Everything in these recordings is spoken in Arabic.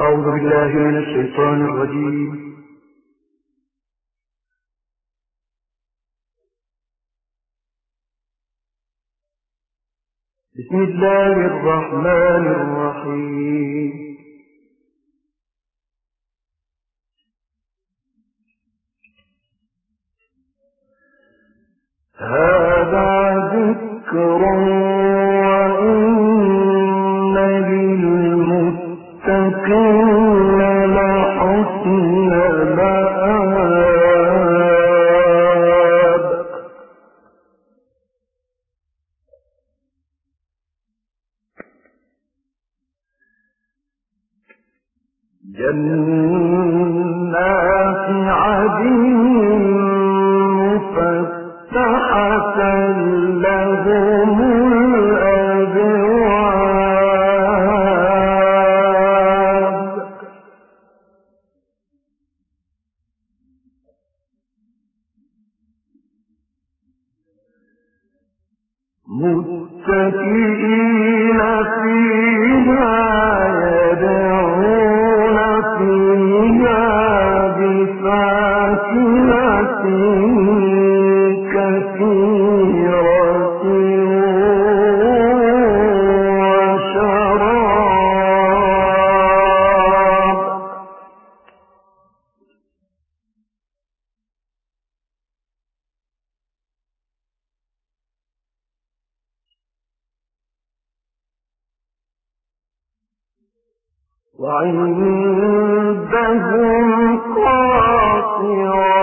أعوذ بالله من الشيطان الرجيم. بسم الله الرحمن الرحيم. هذا ذكر وسلم وعندهم قاصرات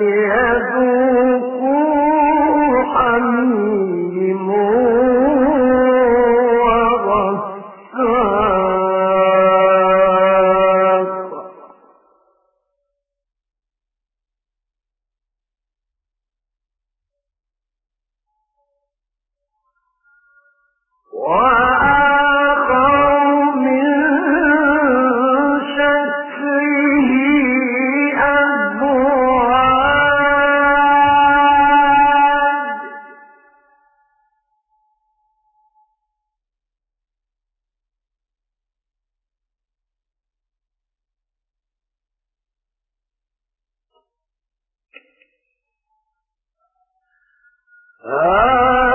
لي آه.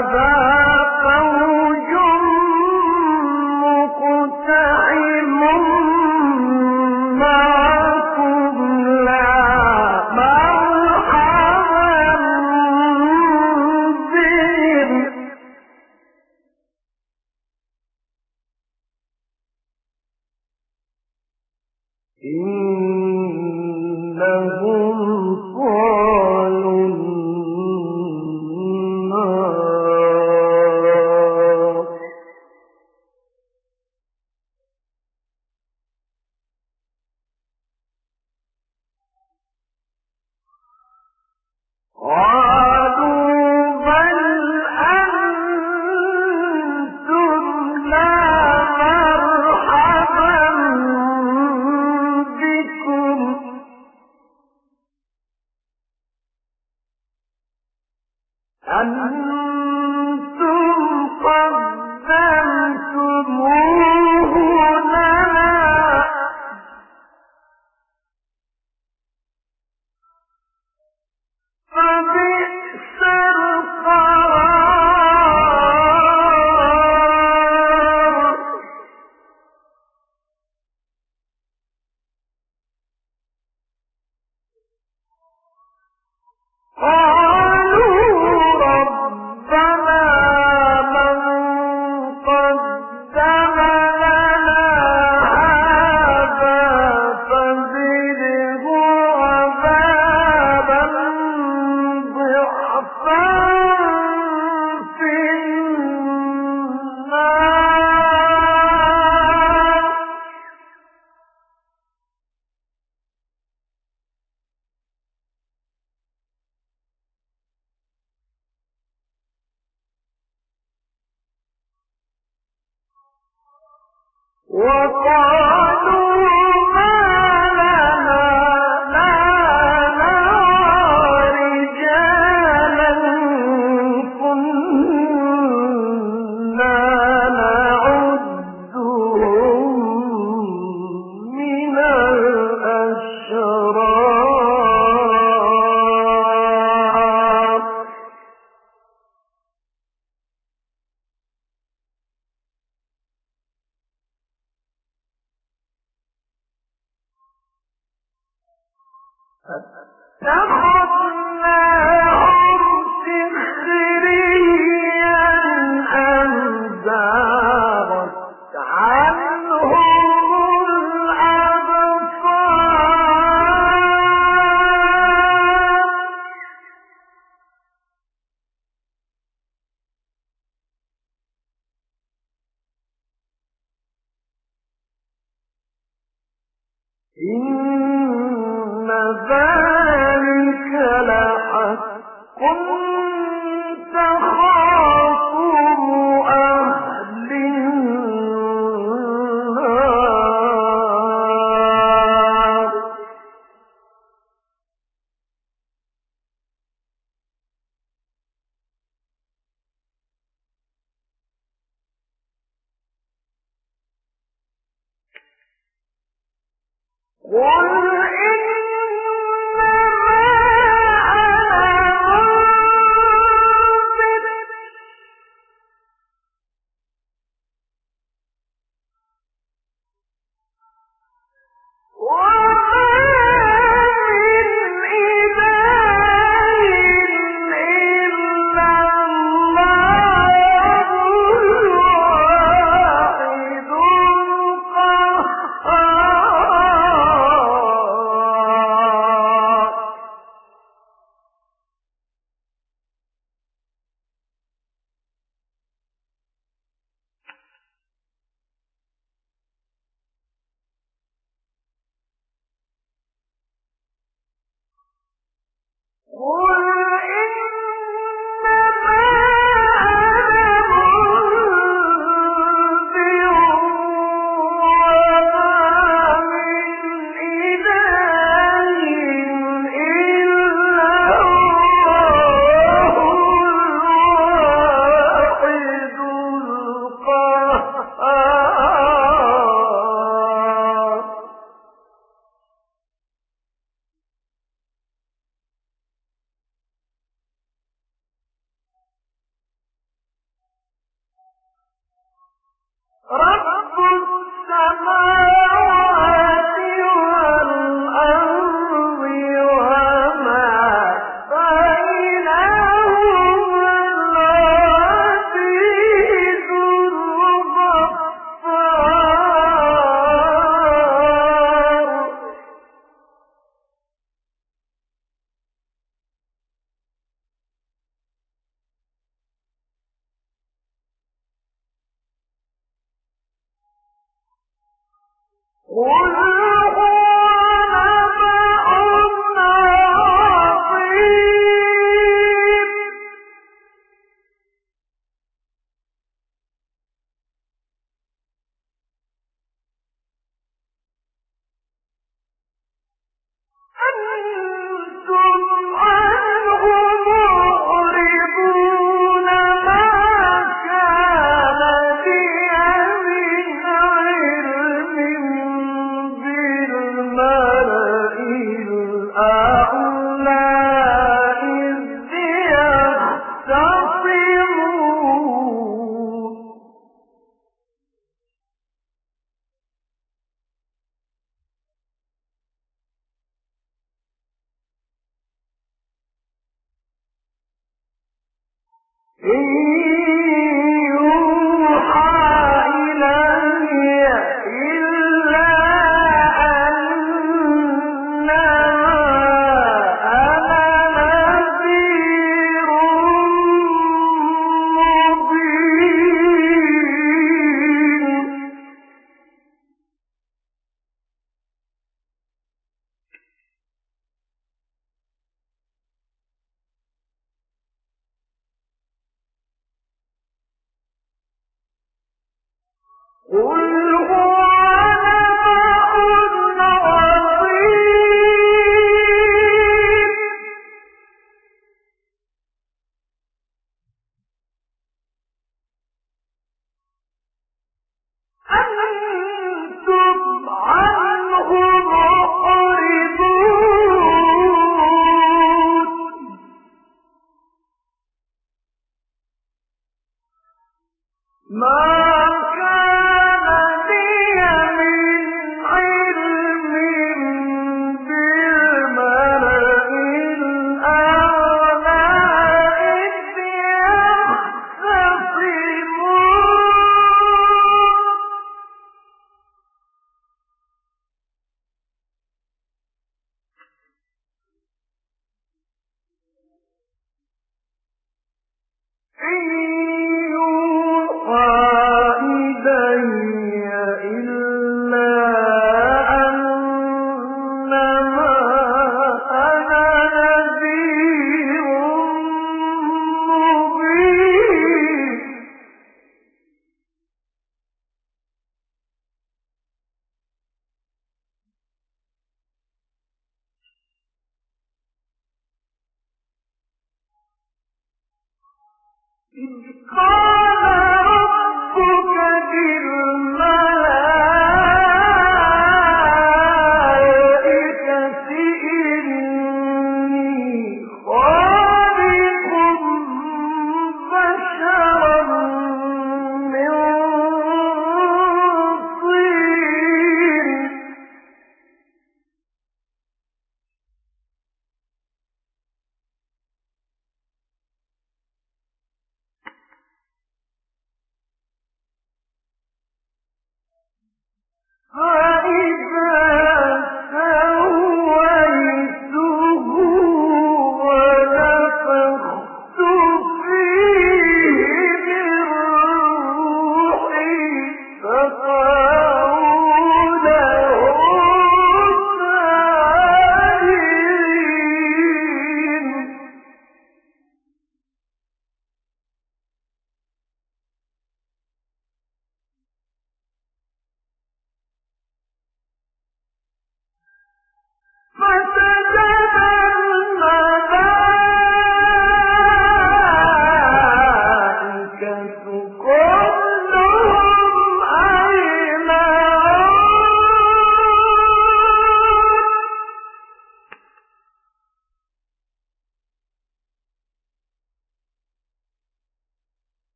فاتخذنا قل O أن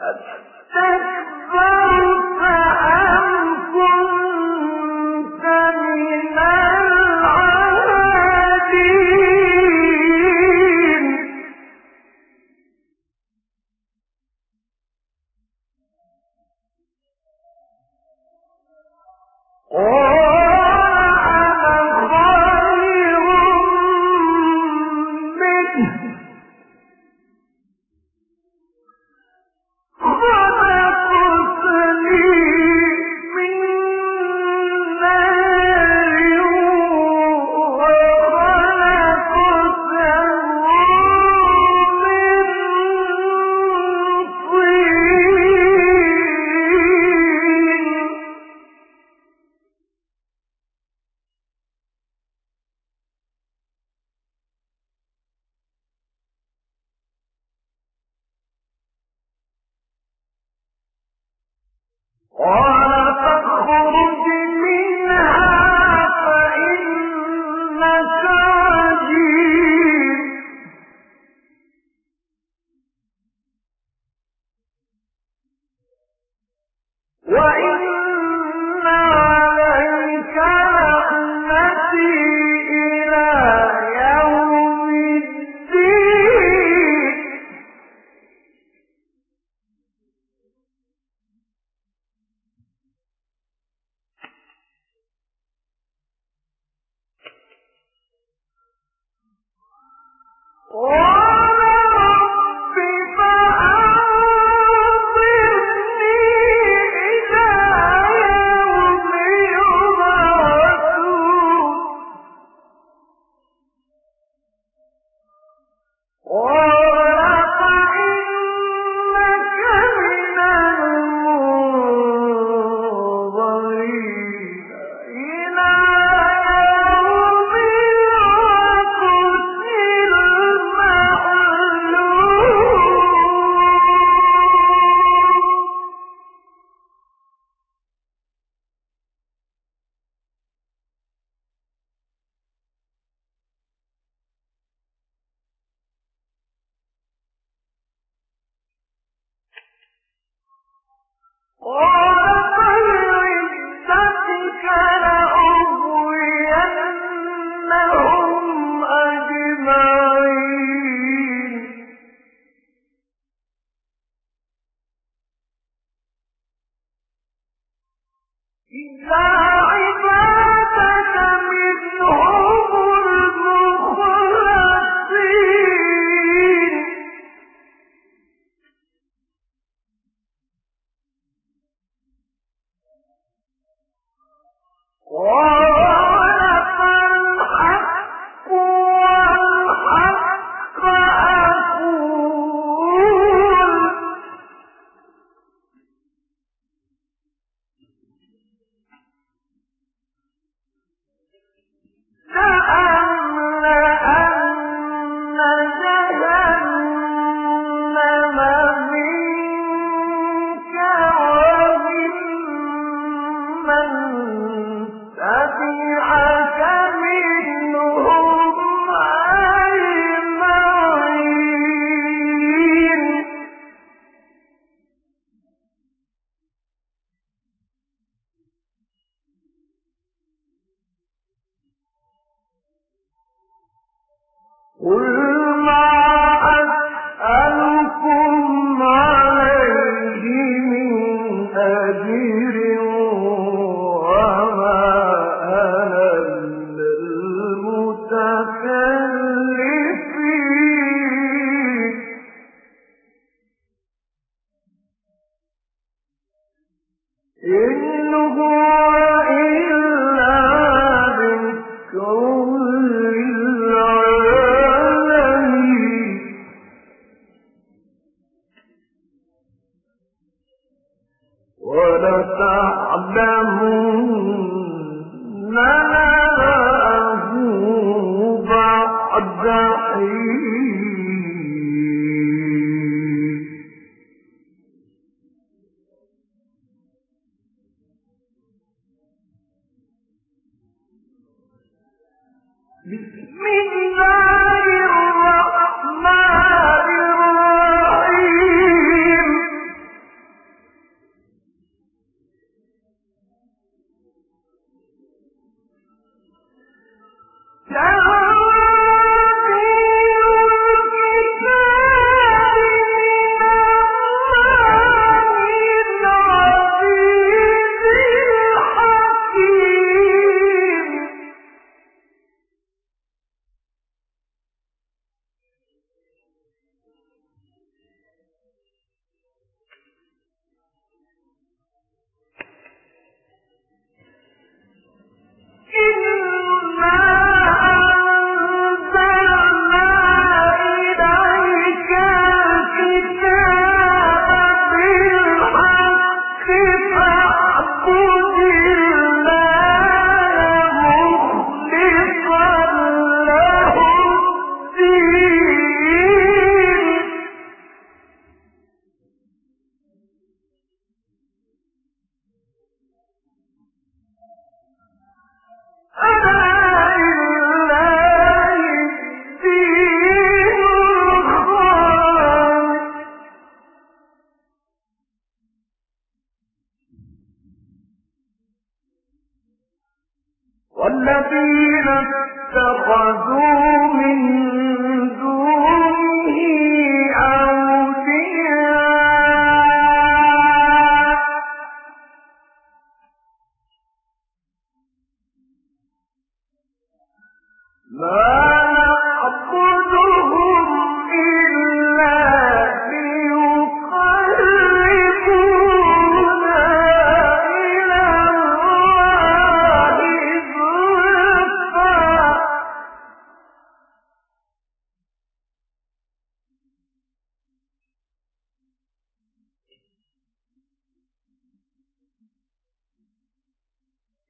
at all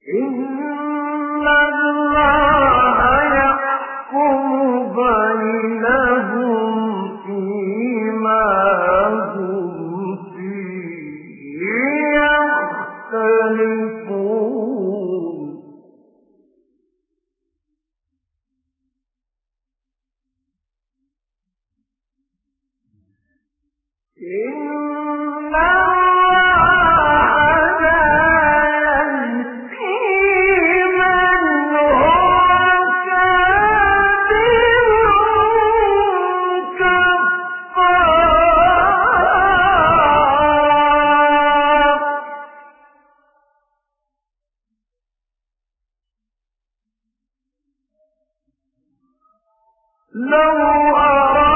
إن لو أراد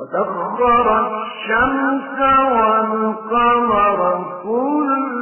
وسخر الشمس والقمر كل